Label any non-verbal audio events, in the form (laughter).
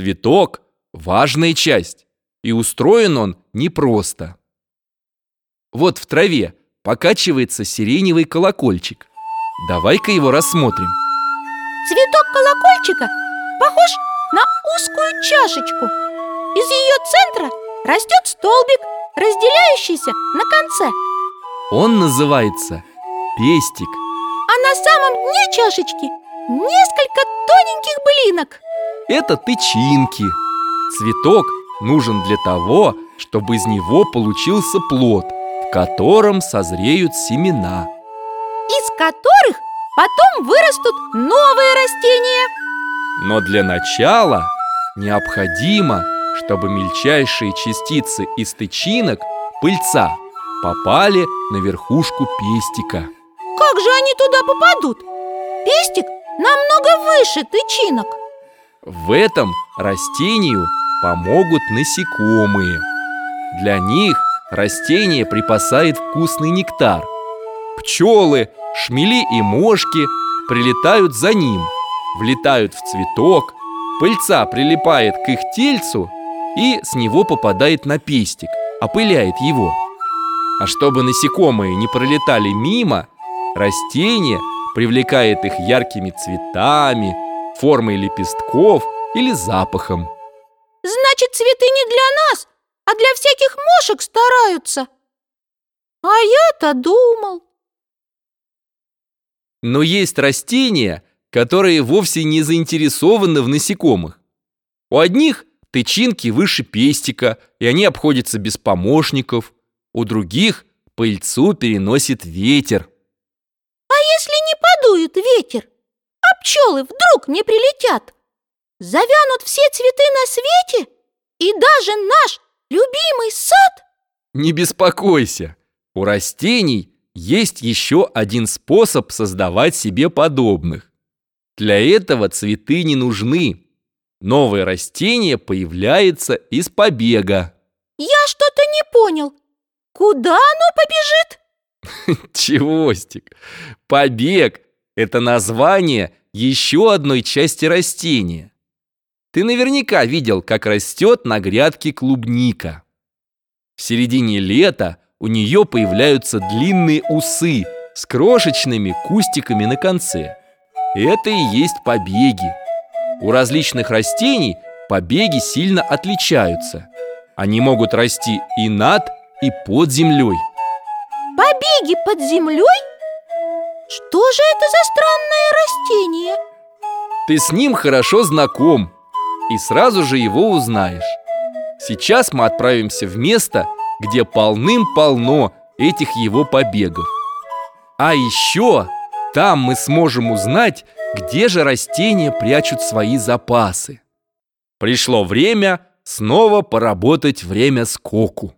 Цветок – важная часть, и устроен он непросто. Вот в траве покачивается сиреневый колокольчик. Давай-ка его рассмотрим. Цветок колокольчика похож на узкую чашечку. Из ее центра растет столбик, разделяющийся на конце. Он называется пестик. А на самом дне чашечки несколько тоненьких блинок. Это тычинки. Цветок нужен для того, чтобы из него получился плод, в котором созреют семена. Из которых потом вырастут новые растения. Но для начала необходимо, чтобы мельчайшие частицы из тычинок, пыльца, попали на верхушку пестика. Как же они туда попадут? Пестик намного выше тычинок. В этом растению помогут насекомые. Для них растение припасает вкусный нектар. Пчелы, шмели и мошки прилетают за ним, влетают в цветок, пыльца прилипает к их тельцу и с него попадает на пестик, опыляет его. А чтобы насекомые не пролетали мимо, растение привлекает их яркими цветами, формой лепестков или запахом. Значит, цветы не для нас, а для всяких мошек стараются. А я-то думал. Но есть растения, которые вовсе не заинтересованы в насекомых. У одних тычинки выше пестика, и они обходятся без помощников. У других пыльцу переносит ветер. А пчелы вдруг не прилетят? Завянут все цветы на свете? И даже наш любимый сад? Не беспокойся, у растений есть еще один способ создавать себе подобных. Для этого цветы не нужны. Новое растение появляется из побега. Я что-то не понял. Куда оно побежит? (laughs) Чевостик, побег – это название еще одной части растения. Ты наверняка видел, как растет на грядке клубника. В середине лета у нее появляются длинные усы с крошечными кустиками на конце. Это и есть побеги. У различных растений побеги сильно отличаются. Они могут расти и над, и под землей. Побеги под землей? Что же это за странное растение? Ты с ним хорошо знаком и сразу же его узнаешь. Сейчас мы отправимся в место, где полным-полно этих его побегов. А еще там мы сможем узнать, где же растения прячут свои запасы. Пришло время снова поработать время скоку.